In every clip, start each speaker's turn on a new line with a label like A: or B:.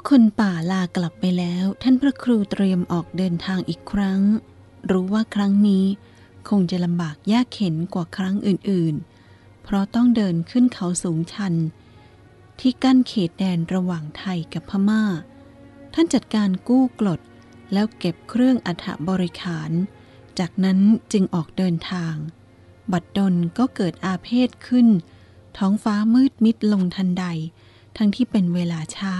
A: กคนป่าลากลับไปแล้ว ท่านพระครูเตรียมออกเดินทางอีกครั้ง รู้ว่าครั้งนี้คงจะลำบากยากเข็นกว่าครั้งอื่นๆ เพราะต้องเดินขึ้นเขาสูงชัน ที่กั้นเขตแดนระหว่างไทยกับพม่า ท่านจัดการกู้กลดแล้วเก็บเครื่องอัฐบริขาร จากนั้นจึงออกเดินทาง บัดดลก็เกิดอาเพศขึ้น ท้องฟ้ามืดมิดลงทันใด ทั้งที่เป็นเวลาเช้า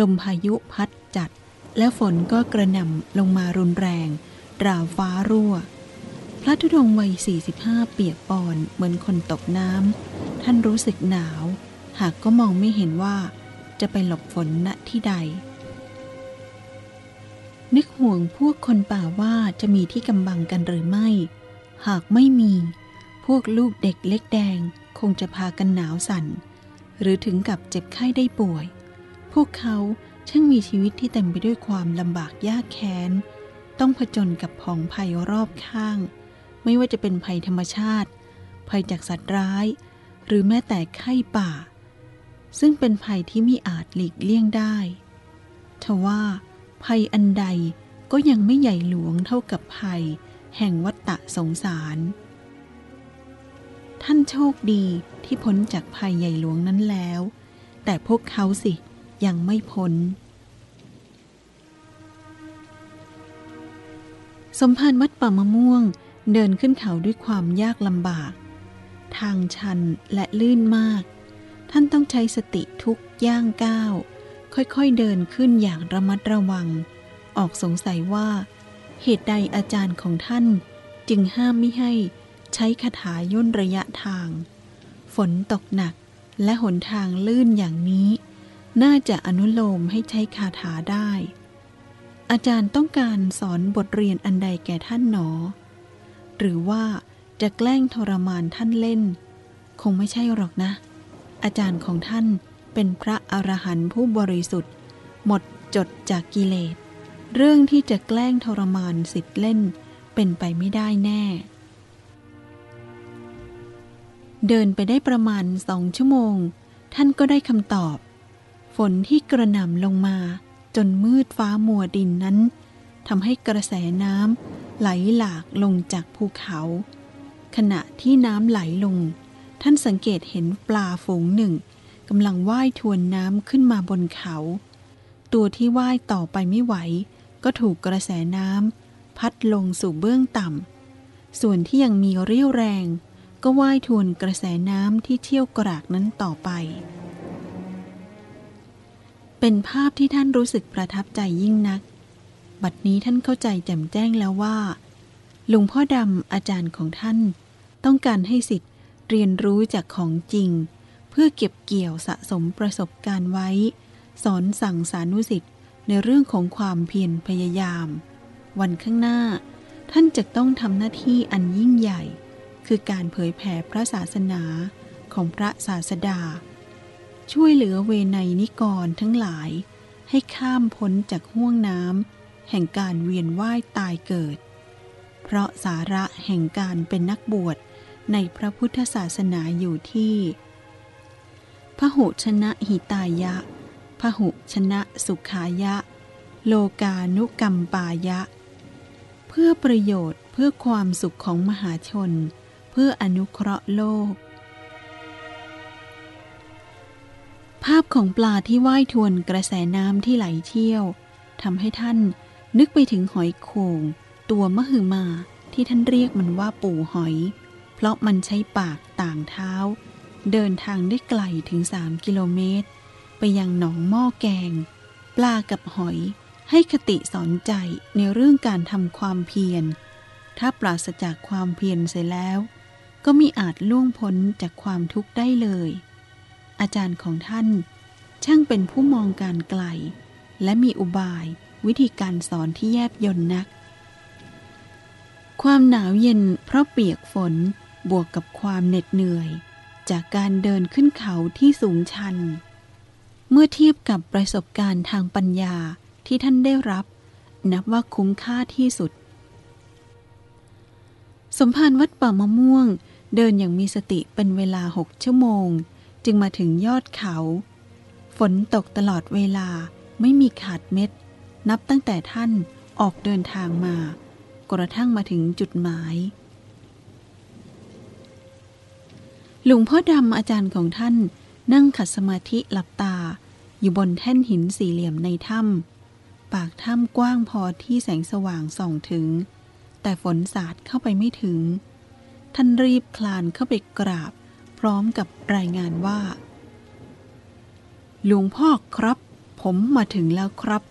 A: ลมพายุพัดจัด และฝนก็กระหน่ำลงมารุนแรง ราวฟ้ารั่ว พระธุดงค์วัย 45 เปียกปอนเหมือนคนตกน้ำ ท่านรู้สึกหนาว หากก็มองไม่เห็นว่า จะไปหลบฝนณที่ใด นึกห่วงพวกคนป่าว่าจะมีที่กำบังกันหรือไม่ หากไม่มี พวกลูกเด็กเล็กแดงคงจะพากันหนาวสั่น หรือถึงกับเจ็บไข้ได้ป่วย วกเขาช่างมีชีวิตที่เต็มไปด้วยความลำบากยากแค้น ต้องผจญกับผองภัยรอบข้าง ไม่ว่าจะเป็นภัยธรรมชาติ ภัยจากสัตว์ร้าย หรือแม้แต่ไข้ป่า ซึ่งเป็นภัยที่มิอาจหลีกเลี่ยงได้ทว่า ภัยอันใดก็ยังไม่ใหญ่หลวงเท่ากับภัย แห่งวัฏฏะสงสาร ท่านโชคดีที่พ้นจากภัยใหญ่หลวงนั้นแล้ว แต่พวกเขาสิ ยังไม่พ้น สมภารวัดป่ามะม่วงเดินขึ้นเขาด้วยความยากลำบาก ทางชันและลื่นมาก ท่านต้องใช้สติทุกย่างก้าว ค่อยๆเดินขึ้นอย่างระมัดระวัง ออกสงสัยว่า เหตุใดอาจารย์ของท่านจึงห้ามไม่ให้ใช้คาถาย่นระยะทาง ฝนตกหนักและหนทางลื่นอย่างนี้ น่าจะอนุโลมให้ใช้คาถาได้ อาจารย์ต้องการสอนบทเรียนอันใดแก่ท่านหนอ หรือว่าจะแกล้งทรมานท่านเล่น คงไม่ใช่หรอกนะ อาจารย์ของท่านเป็นพระอรหันต์ผู้บริสุทธิ์ หมดจดจากกิเลส เรื่องที่จะแกล้งทรมานสิทธิ์เล่น เป็นไปไม่ได้แน่ เดินไปได้ประมาณสองชั่วโมง ท่านก็ได้คำตอบ ฝนที่กระหน่ำลงมา จนมืดฟ้ามัวดินนั้นทำให้กระแสน้ำไหลหลากลงจากภูเขา ขณะที่น้ำไหลลง ท่านสังเกตเห็นปลาฝูงหนึ่งกำลังว่ายทวนน้ำขึ้นมาบนเขา ตัวที่ว่ายต่อไปไม่ไหว ก็ถูกกระแสน้ำพัดลงสู่เบื้องต่ำ ส่วนที่ยังมีเรี่ยวแรง ก็ว่ายทวนกระแสน้ำที่เที่ยวกรากนั้นต่อไป เป็นภาพที่ท่านรู้สึกประทับใจยิ่งนัก บัดนี้ท่านเข้าใจแจ่มแจ้งแล้วว่าหลวงพ่อดำอาจารย์ของท่าน ต้องการให้สิทธิ์เรียนรู้จากของจริง เพื่อเก็บเกี่ยวสะสมประสบการณ์ไว้ สอนสั่งสานุสิทธิ์ในเรื่องของความเพียรพยายาม วันข้างหน้า ท่านจะต้องทำหน้าที่อันยิ่งใหญ่ คือการเผยแผ่พระศาสนาของพระศาสดา ช่วยเหลือเวไนนิกรทั้งหลาย ให้ข้ามพ้นจากห้วงน้ำแห่งการเวียนว่ายตายเกิด เพราะสาระแห่งการเป็นนักบวชในพระพุทธศาสนาอยู่ที่พหุชนะหิตายะพหุชนะสุขายะ โลกานุกรรมปายะ เพื่อประโยชน์เพื่อความสุขของมหาชน เพื่ออนุเคราะห์โลก ภาพของปลาที่ว่ายทวนกระแสน้ำที่ไหลเที่ยวทำให้ท่านนึกไปถึงหอยโข่ง ตัวมหึมาที่ท่านเรียกมันว่าปู่หอย เพราะมันใช้ปากต่างเท้า เดินทางได้ไกลถึงสามกิโลเมตร ไปยังหนองหม้อแกง ปลากับหอยให้คติสอนใจในเรื่องการทำความเพียร ถ้าปราศจากความเพียรเสียแล้ว ก็มิอาจล่วงพ้นจากความทุกข์ได้เลย อาจารย์ของท่าน ช่างเป็นผู้มองการไกล และมีอุบายวิธีการสอนที่แยบยนนัก ความหนาวเย็นเพราะเปียกฝนบวกกับความเหน็ดเหนื่อย จากการเดินขึ้นเขาที่สูงชัน เมื่อเทียบกับประสบการณ์ทางปัญญาที่ท่านได้รับ นับว่าคุ้มค่าที่สุด สมภารวัดป่ามะม่วงเดินอย่างมีสติเป็นเวลาหกชั่วโมง จึงมาถึงยอดเขา ฝนตกตลอดเวลาไม่มีขาดเม็ด นับตั้งแต่ท่านออกเดินทางมา กระทั่งมาถึงจุดหมาย หลวงพ่อดำอาจารย์ของท่านนั่งขัดสมาธิหลับตา อยู่บนแท่นหินสี่เหลี่ยมในถ้ำปากถ้ำกว้างพอที่แสงสว่างส่องถึง แต่ฝนสาดเข้าไปไม่ถึง ท่านรีบคลานเข้าไปกราบ ร้อมกับรายงานว่า หลวงพ่อครับ ผมมาถึงแล้วครับ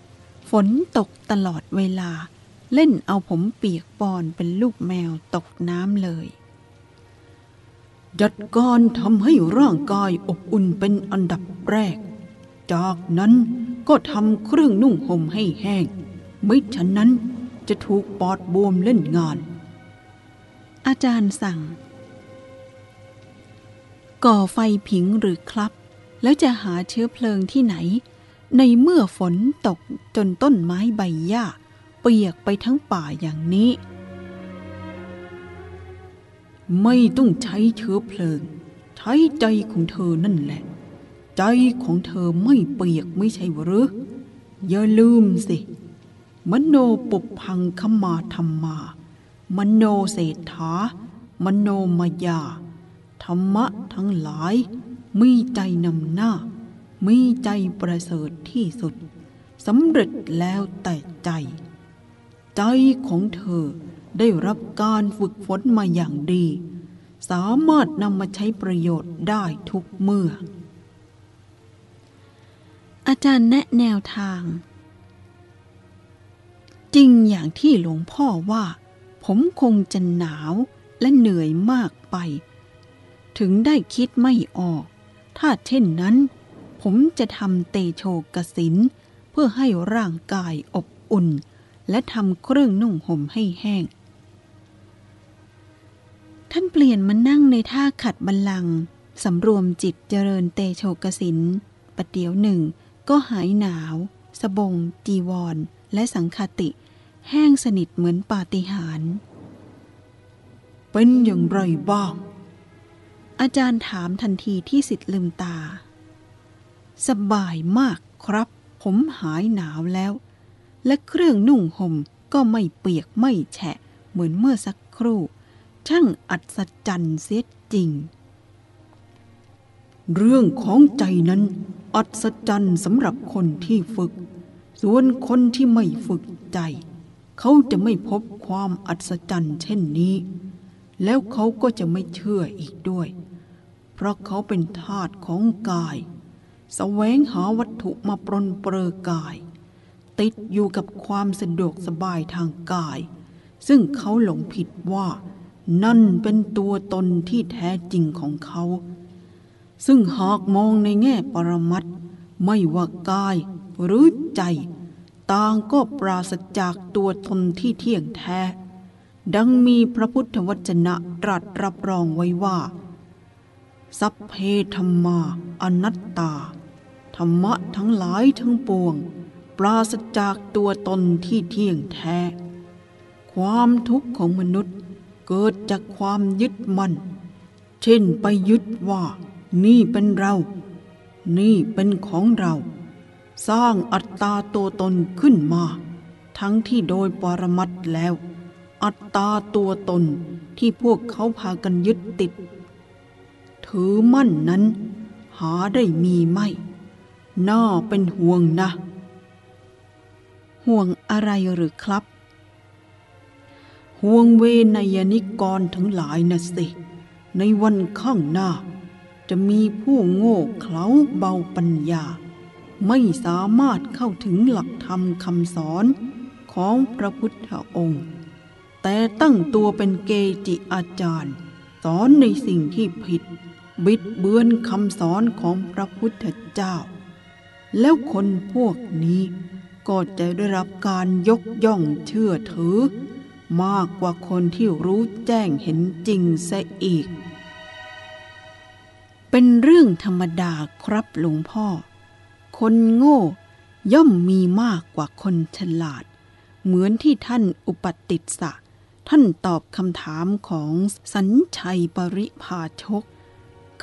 A: ฝนตกตลอดเวลา เล่นเอาผมเปียกปอนเป็นลูกแมวตกน้ำเลย
B: จัดการทำให้ร่างกายอบอุ่นเป็นอันดับแรก จากนั้นก็ทำเครื่องนุ่งห่มให้แห้ง ไม่ฉะนั้นจะถูกปอดบวมเล่นงาน
A: อาจารย์สั่ง ก่อไฟผิงหรือครับ แล้วจะหาเชื้อเพลิงที่ไหน ในเมื่อฝนตกจนต้นไม้ใบหญ้า เปียกไปทั้งป่าอย่างนี้
B: ไม่ต้องใช้เชื้อเพลิง ใช้ใจของเธอนั่นแหละ ใจของเธอไม่เปียกไม่ใช่หรืออย่าลืมสิ มโนปุพังขมาธรรมา มโนเศรษฐามโนมายา ธรรมะทั้งหลาย มีใจนำหน้า มีใจประเสริฐที่สุดสำเร็จแล้วแต่ใจ ใจของเธอได้รับการฝึกฝนมาอย่างดี สามารถนำมาใช้ประโยชน์ได้ทุกเมื่อ
A: อาจารย์แนะแนวทาง จริงอย่างที่หลวงพ่อว่า ผมคงจะหนาวและเหนื่อยมากไป ถึงได้คิดไม่ออก ถ้าเช่นนั้น ผมจะทำเตโชกสิน เพื่อให้ร่างกายอบอุ่น และทำเครื่องนุ่งห่มให้แห้ง ท่านเปลี่ยนมานั่งในท่าขัดบัลลังก์สำรวมจิตเจริญเตโชกสินประเดี๋ยวหนึ่ง ก็หายหนาว สบง จีวร และสังคติ แห้งสนิทเหมือนปาฏิหาริย์
B: เป็นอย่างไรบ้าง
A: อาจารย์ถามทันทีที่สิทธิ์ลืมตา สบายมากครับ ผมหายหนาวแล้ว และเครื่องนุ่งห่มก็ไม่เปียกไม่แฉะ เหมือนเมื่อสักครู่ ช่างอัศจรรย์เสียจริง
B: เรื่องของใจนั้น อัศจรรย์สำหรับคนที่ฝึก ส่วนคนที่ไม่ฝึกใจ เขาจะไม่พบความอัศจรรย์เช่นนี้แล้วเขาก็จะไม่เชื่ออีกด้วย เพราะเขาเป็นทาสของกายสแสวงหาวัตถุมาปรนเปรอกาย ติดอยู่กับความสะดวกสบายทางกาย ซึ่งเขาหลงผิดว่า นั่นเป็นตัวตนที่แท้จริงของเขา ซึ่งหากมองในแง่ปรมัตถ์ไม่ว่ากายหรือใจ ต่างก็ปราศจากตัวตนที่เที่ยงแท้ ดังมีพระพุทธวจนะตรัสรับรองไว้ว่า สัพเพธรรมา อนัตตา ธรรมะทั้งหลายทั้งปวง ปราศจากตัวตนที่เที่ยงแท้ ความทุกข์ของมนุษย์เกิดจากความยึดมั่น เช่นไปยึดว่า นี่เป็นเรา นี่เป็นของเรา สร้างอัตตาตัวตนขึ้นมา ทั้งที่โดยปรมัตถ์แล้ว อัตตาตัวตนที่พวกเขาพากันยึดติด ถือมั่นนั้น หาได้มีไม่น่าเป็นห่วงนะ
A: ห่วงอะไรหรือครับ
B: ห่วงเวนยนิกรทั้งหลายนะสิ ในวันข้างหน้า จะมีผู้โง่เขลาเบาปัญญา ไม่สามารถเข้าถึงหลักธรรมคำสอนของพระพุทธองค์ แต่ตั้งตัวเป็นเกจิอาจารย์ สอนในสิ่งที่ผิด บิดเบือนคำสอนของพระพุทธเจ้า แล้วคนพวกนี้ก็จะได้รับการยกย่องเชื่อถือ มากกว่าคนที่รู้แจ้งเห็นจริงซะอีก
A: เป็นเรื่องธรรมดาครับหลวงพ่อ คนโง่ย่อมมีมากกว่าคนฉลาด เหมือนที่ท่านอุปติสสะท่านตอบคำถามของสัญชัยปริภาชก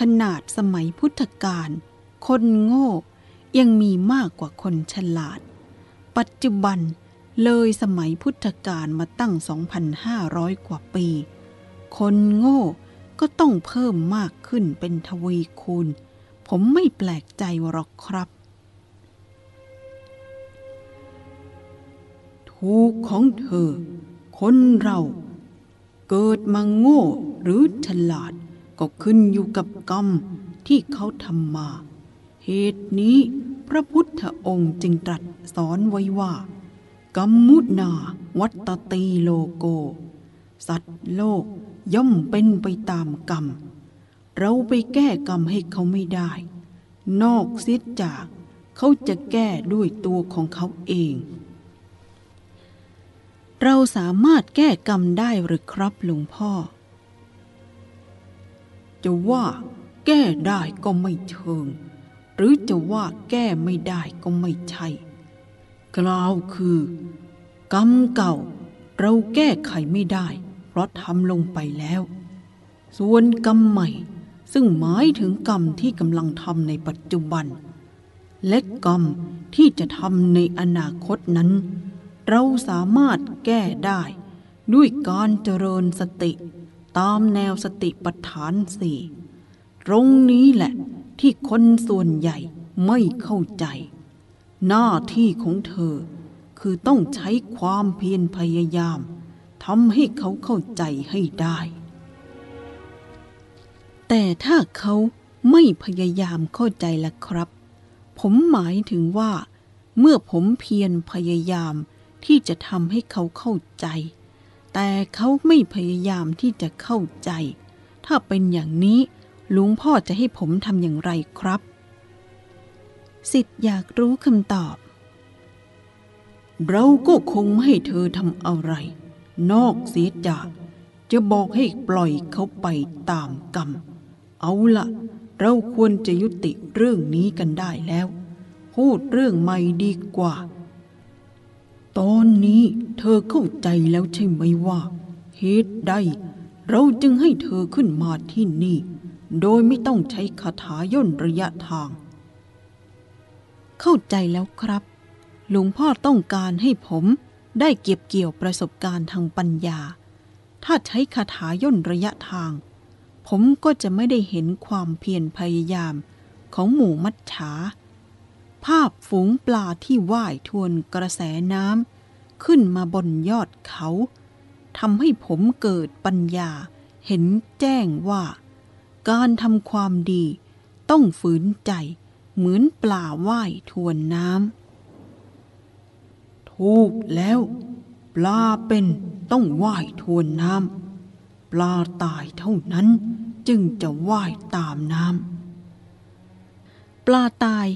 A: ขนาดสมัยพุทธกาลคนโง่ยังมีมากกว่าคนฉลาด ปัจจุบันเลยสมัยพุทธกาลมาตั้ง 2,500 กว่าปี คนโง่ก็ต้องเพิ่มมากขึ้นเป็นทวีคูณ ผมไม่แปลกใจหรอกครับ
B: ถูกของเธอ คนเราเกิดมาโง่หรือฉลาด ก็ขึ้นอยู่กับกรรมที่เขาทำมา เหตุนี้พระพุทธองค์จึงตรัสสอนไว้ว่ากัมมุนาวัตตีโลโก สัตว์โลกย่อมเป็นไปตามกรรม เราไปแก้กรรมให้เขาไม่ได้ นอกเสียจากเขาจะแก้ด้วยตัวของเขาเอง
A: เราสามารถแก้กรรมได้หรือครับหลวงพ่อ
B: จะว่าแก้ได้ก็ไม่เชิง หรือจะว่าแก้ไม่ได้ก็ไม่ใช่ กล่าวคือ กรรมเก่า เราแก้ไขไม่ได้ เพราะทำลงไปแล้ว ส่วนกรรมใหม่ซึ่งหมายถึงกรรมที่กำลังทำในปัจจุบัน และกรรมที่จะทำในอนาคตนั้น เราสามารถแก้ได้ ด้วยการเจริญสติ ตามแนวสติปัฏฐานสี่ตรงนี้แหละที่คนส่วนใหญ่ไม่เข้าใจ หน้าที่ของเธอ คือต้องใช้ความเพียรพยายามทำให้เขาเข้าใจให้ได้
A: แต่ถ้าเขาไม่พยายามเข้าใจล่ะครับ ผมหมายถึงว่า เมื่อผมเพียรพยายามที่จะทำให้เขาเข้าใจ แต่เขาไม่พยายามที่จะเข้าใจ ถ้าเป็นอย่างนี้ลวงพ่อจะให้ผมทำอย่างไรครับ สิทธิ์อยากรู้คำตอบ
B: เราก็คงไม่ให้เธอทำอะไร นอกเสียจากจะบอกให้ปล่อยเขาไปตามกรรม เอาละเราควรจะยุติเรื่องนี้กันได้แล้ว พูดเรื่องใหม่ดีกว่า ตอนนี้เธอเข้าใจแล้วใช่ไหมว่าเหตุใดเราจึงให้เธอขึ้นมาที่นี่ โดยไม่ต้องใช้คาถาย่นระยะทาง
A: เข้าใจแล้วครับ หลวงพ่อต้องการให้ผมได้เก็บเกี่ยวประสบการณ์ทางปัญญา ถ้าใช้คาถาย่นระยะทาง ผมก็จะไม่ได้เห็นความเพียรพยายามของหมู่มัจฉา ภาพฝูงปลาที่ว่ายทวนกระแสน้ำขึ้นมาบนยอดเขาทำให้ผมเกิดปัญญาเห็นแจ้งว่า การทำความดีต้องฝืนใจเหมือนปลาว่ายทวนน้ำ
B: ถูกแล้ว ปลาเป็นต้องว่ายทวนน้ำปลาตายเท่านั้นจึงจะว่ายตามน้ำ
A: ปลาตาย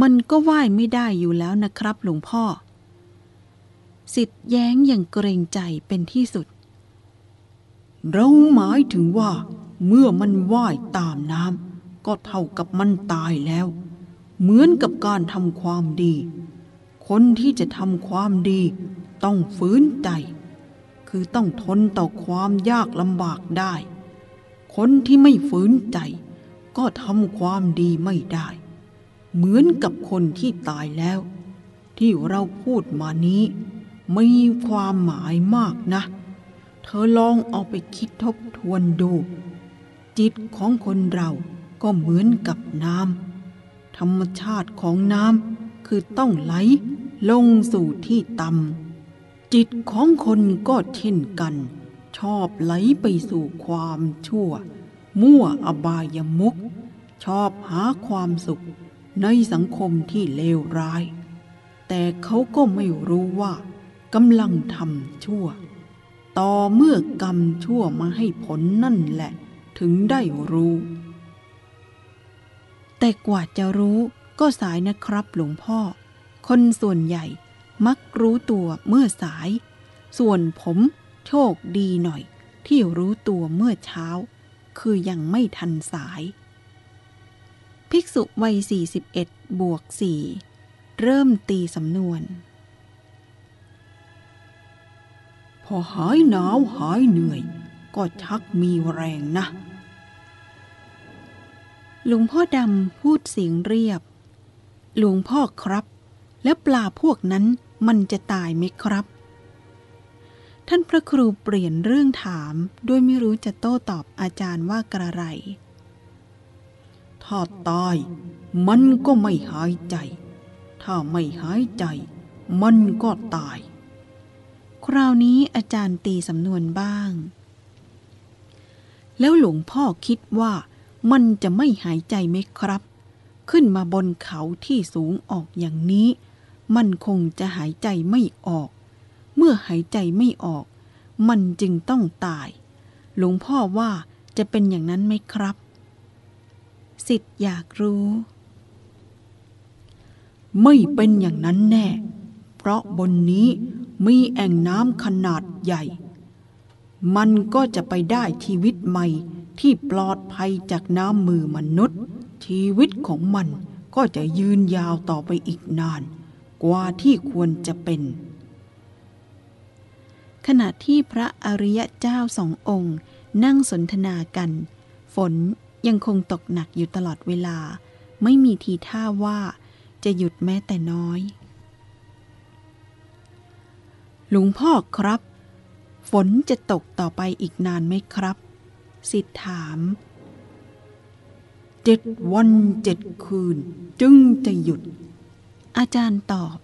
A: มันก็ว่ายไม่ได้อยู่แล้วนะครับหลวงพ่อ สิทธิ์แย้งอย่างเกรงใจเป็นที่สุด
B: เราหมายถึงว่า เมื่อมันว่ายตามน้ำก็เท่ากับมันตายแล้ว เหมือนกับการทำความดี คนที่จะทำความดี ต้องฝืนใจ คือต้องทนต่อความยากลำบากได้ คนที่ไม่ฝืนใจ ก็ทำความดีไม่ได้ เหมือนกับคนที่ตายแล้ว ที่เราพูดมานี้มีความหมายมากนะ เธอลองเอาไปคิดทบทวนดู จิตของคนเราก็เหมือนกับน้ำธรรมชาติของน้ำคือต้องไหลลงสู่ที่ต่ำจิตของคนก็เช่นกัน ชอบไหลไปสู่ความชั่ว มั่วอบายมุก ชอบหาความสุข ในสังคมที่เลวร้าย แต่เขาก็ไม่รู้ว่ากำลังทำชั่ว ต่อเมื่อกรรมชั่วมาให้ผลนั่นแหละ ถึงได้รู้
A: แต่กว่าจะรู้ก็สายนะครับหลวงพ่อ คนส่วนใหญ่มักรู้ตัวเมื่อสาย ส่วนผมโชคดีหน่อยที่รู้ตัวเมื่อเช้า คือยังไม่ทันสาย ภิกษุวัย 41 บวก 4 เริ่มตีสำนวน
B: พอหายหนาวหายเหนื่อย ก็ชักมีแรงนะ
A: หลวงพ่อดำพูดเสียงเรียบ หลวงพ่อครับ แล้วปลาพวกนั้นมันจะตายไหมครับ ท่านพระครูเปลี่ยนเรื่องถามด้วยไม่รู้จะโต้ตอบอาจารย์ว่ากระไร
B: ถ้าตายมันก็ไม่หายใจ ถ้าไม่หายใจ มันก็ตาย
A: คราวนี้อาจารย์ตีสำนวนบ้าง แล้วหลวงพ่อคิดว่ามันจะไม่หายใจไหมครับ ขึ้นมาบนเขาที่สูงออกอย่างนี้ มันคงจะหายใจไม่ออก เมื่อหายใจไม่ออก มันจึงต้องตาย หลวงพ่อว่าจะเป็นอย่างนั้นไหมครับ สิทธิ์อยากรู้
B: ไม่เป็นอย่างนั้นแน่ เพราะบนนี้มีแอ่งน้ำขนาดใหญ่ มันก็จะไปได้ชีวิตใหม่ที่ปลอดภัยจากน้ำมือมนุษย์ ชีวิตของมันก็จะยืนยาวต่อไปอีกนาน กว่าที่ควรจะเป็น
A: ขณะที่พระอริยเจ้าสององค์นั่งสนทนากัน ฝน ยังคงตกหนักอยู่ตลอดเวลา ไม่มีทีท่าว่าจะหยุดแม้แต่น้อย หลวงพ่อครับ ฝนจะตกต่อไปอีกนานไหมครับ สิทธถาม
B: เจ็ดวันเจ็ดคืน จึงจะหยุด
A: อาจารย์ตอบ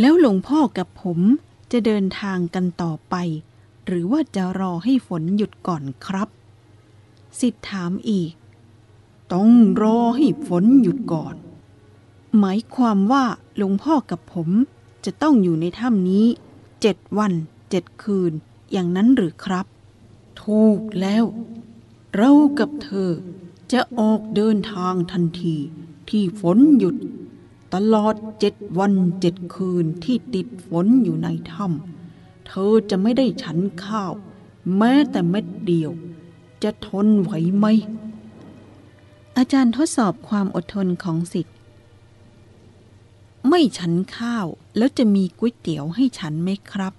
A: แล้วหลวงพ่อกับผมจะเดินทางกันต่อไป หรือว่าจะรอให้ฝนหยุดก่อนครับ สิทธถามอีก
B: ต้องรอให้ฝนหยุดก่อน
A: หมายความว่าหลวงพ่อกับผมจะต้องอยู่ในถ้ำนี้เจ็ดวันเจ็ดคืน อย่างนั้นหรือครับ
B: ถูกแล้ว เรากับเธอจะออกเดินทางทันทีที่ฝนหยุด ตลอดเจ็ดวันเจ็ดคืนที่ติดฝนอยู่ในถ้ำเธอจะไม่ได้ฉันข้าว แม้แต่เม็ดเดียว จะทนไหวไหม
A: อาจารย์ทดสอบความอดทนของสิทธิ์ ไม่ฉันข้าวแล้วจะมีก๋วยเตี๋ยวให้ฉันไหมครับ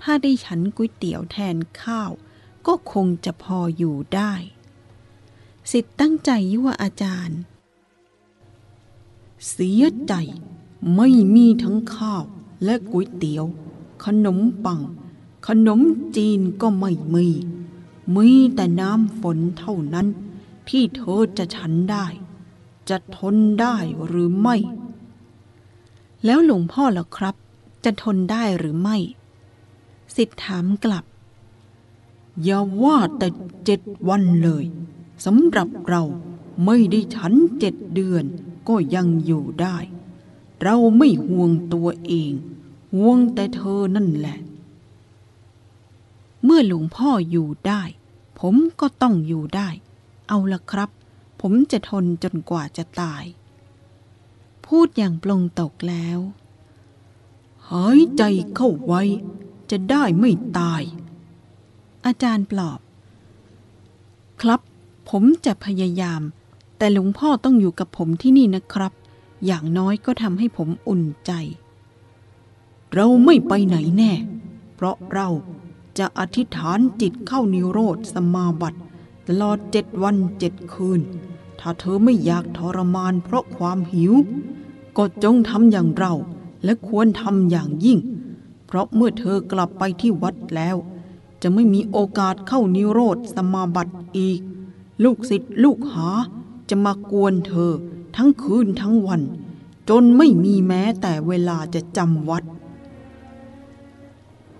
A: ถ้าได้ฉันก๋วยเตี๋ยวแทนข้าว ก็คงจะพออยู่ได้ สิทธิ์ตั้งใจยั่วอาจารย์
B: เสียใจ ไม่มีทั้งข้าวและก๋วยเตี๋ยว ขนมปัง ขนมจีนก็ไม่มี มีแต่น้ำฝนเท่านั้น ที่เธอจะฉันได้ จะทนได้หรือไม่
A: แล้วหลวงพ่อล่ะครับ จะทนได้หรือไม่ สิทธิ์ถามกลับ
B: อย่าว่าแต่เจ็ดวันเลยสำหรับเราไม่ได้ฉันเจ็ดเดือนก็ยังอยู่ได้ เราไม่ห่วงตัวเอง ห่วงแต่เธอนั่นแหละ
A: เมื่อหลวงพ่ออยู่ได้ ผมก็ต้องอยู่ได้ เอาละครับ ผมจะทนจนกว่าจะตาย พูดอย่างปลงตกแล้ว
B: หายใจเข้าไว้ จะได้ไม่ตาย
A: อาจารย์ปลอบ ครับ ผมจะพยายาม แต่หลวงพ่อต้องอยู่กับผมที่นี่นะครับ อย่างน้อยก็ทำให้ผมอุ่นใจ
B: เราไม่ไปไหนแน่ เพราะเรา จะอธิษฐานจิตเข้านิโรธสมาบัติตลอดเจ็ดวันเจ็ดคืน ถ้าเธอไม่อยากทรมานเพราะความหิว ก็จงทำอย่างเราและควรทำอย่างยิ่ง เพราะเมื่อเธอกลับไปที่วัดแล้ว จะไม่มีโอกาสเข้านิโรธสมาบัติอีก ลูกศิษย์ลูกหาจะมากวนเธอทั้งคืนทั้งวัน จนไม่มีแม้แต่เวลาจะจำวัด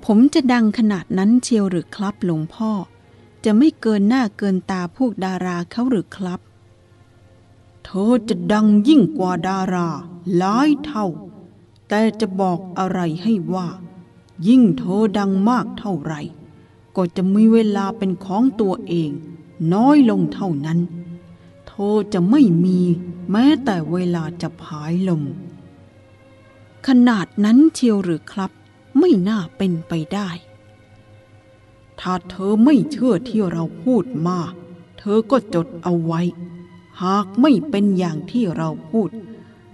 A: ผมจะดังขนาดนั้นเชียวหรือครับหลวงพ่อ จะไม่เกินหน้าเกินตาพวกดาราเขาหรือครับ
B: เธอจะดังยิ่งกว่าดาราหลายเท่า แต่จะบอกอะไรให้ว่า ยิ่งเธอดังมากเท่าไหร่ ก็จะมีเวลาเป็นของตัวเอง น้อยลงเท่านั้น เธอจะไม่มีแม้แต่เวลาจะผายลม
A: ขนาดนั้นเชียวหรือครับ ไม่น่าเป็นไปได้
B: ถ้าเธอไม่เชื่อที่เราพูดมา เธอก็จดเอาไว้ หากไม่เป็นอย่างที่เราพูด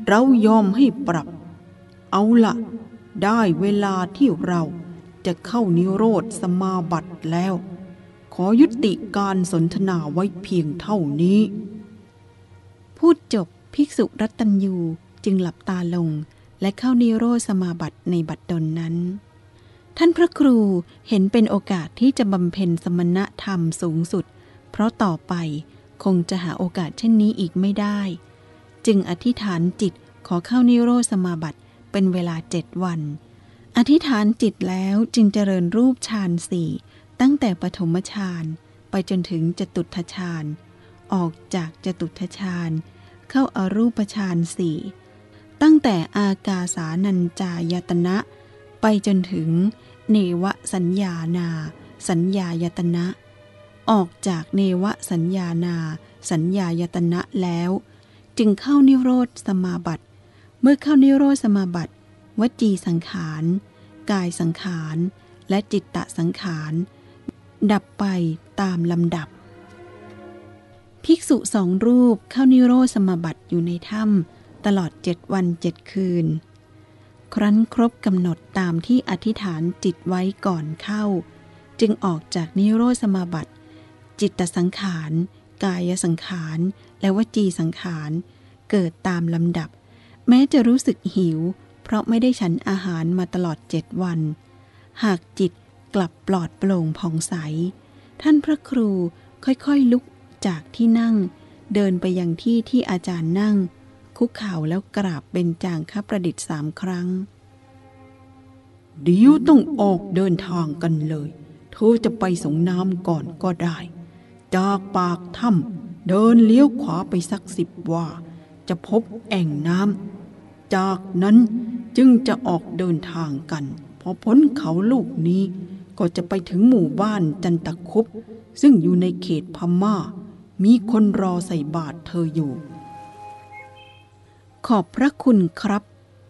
B: เรายอมให้ปรับ เอาละได้เวลาที่เราจะเข้านิโรธสมาบัติแล้ว ขอยุติการสนทนาไว้เพียงเท่านี้
A: พูดจบภิกษุรัตตัญยูจึงหลับตาลง และเข้านิโรธสมาบัติในบัดดลนั้น ท่านพระครูเห็นเป็นโอกาสที่จะบำเพ็ญสมณธรรมสูงสุด เพราะต่อไปคงจะหาโอกาสเช่นนี้อีกไม่ได้ จึงอธิษฐานจิตขอเข้านิโรธสมาบัติเป็นเวลาเจ็ดวัน อธิษฐานจิตแล้วจึงเจริญรูปฌานสี่ตั้งแต่ปฐมฌานไปจนถึงจตุทฌานออกจากจตุทฌานเข้าอารูปฌานสี่ ตั้งแต่อากาสานัญจายตนะ ไปจนถึงเนวสัญญานา สัญญายตนะ ออกจากเนวสัญญานา สัญญายตนะแล้ว จึงเข้านิโรธสมาบัติ เมื่อเข้านิโรธสมาบัติวจีสังขาร กายสังขาร และจิตตสังขาร ดับไปตามลำดับ ภิกษุสองรูปเข้านิโรธสมาบัติอยู่ในถ้ำ ตลอดเจ็ดวันเจ็ดคืน ครั้นครบกำหนดตามที่อธิษฐานจิตไว้ก่อนเข้า จึงออกจากนิโรธสมาบัติ จิตตสังขาร กายสังขาร และวจีสังขาร เกิดตามลำดับ แม้จะรู้สึกหิว เพราะไม่ได้ฉันอาหารมาตลอดเจ็ดวัน หากจิตกลับปลอดโปร่งผ่องใส ท่านพระครูค่อยๆลุกจากที่นั่ง เดินไปยังที่ที่อาจารย์นั่ง คุกเข่าแล้วกราบเป็นจางข้าประดิษฐ์สามครั้ง
B: เดี๋ยวต้องออกเดินทางกันเลย เธอจะไปสงน้ำก่อนก็ได้ จากปากถ้ำเดินเลี้ยวขวาไปสักสิบว่า จะพบแอ่งน้ำจากนั้นจึงจะออกเดินทางกัน พอพ้นเขาลูกนี้ ก็จะไปถึงหมู่บ้านจันตะคุบซึ่งอยู่ในเขตพม่า มีคนรอใส่บาตรเธออยู่
A: ขอบพระคุณครับ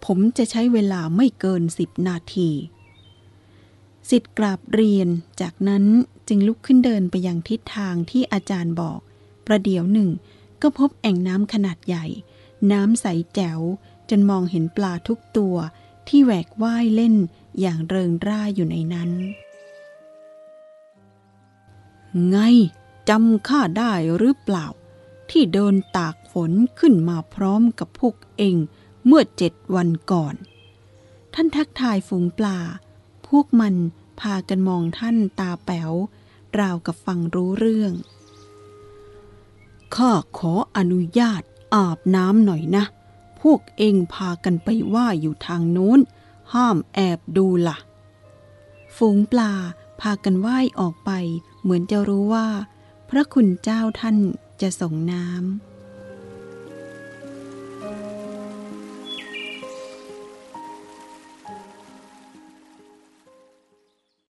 A: ผมจะใช้เวลาไม่เกินสิบนาทีสิทธิ์กราบเรียน จากนั้นจึงลุกขึ้นเดินไปยังทิศทางที่อาจารย์บอก ประเดี๋ยวหนึ่ง ก็พบแอ่งน้ำขนาดใหญ่ น้ำใสแจ๋ว จนมองเห็นปลาทุกตัวที่แหวกว่ายเล่นอย่างเริงร่าอยู่ในนั้น
B: ไงจำข้าได้หรือเปล่า ที่เดินตากฝนขึ้นมาพร้อมกับพวกเองเมื่อเจ็ดวันก่อน
A: ท่านทักทายฝูงปลา พวกมันพากันมองท่านตาแป๋ว ราวกับฟังรู้เรื่อง
B: ข้าขออนุญาตอาบน้ำหน่อยนะ พวกเองพากันไปว่าอยู่ทางโน้น ห้ามแอบดูละ่ะ
A: ฝูงปลาพากันว่ายออกไป เหมือนจะรู้ว่า พระคุณเจ้าท่าน จะส่งน้ำ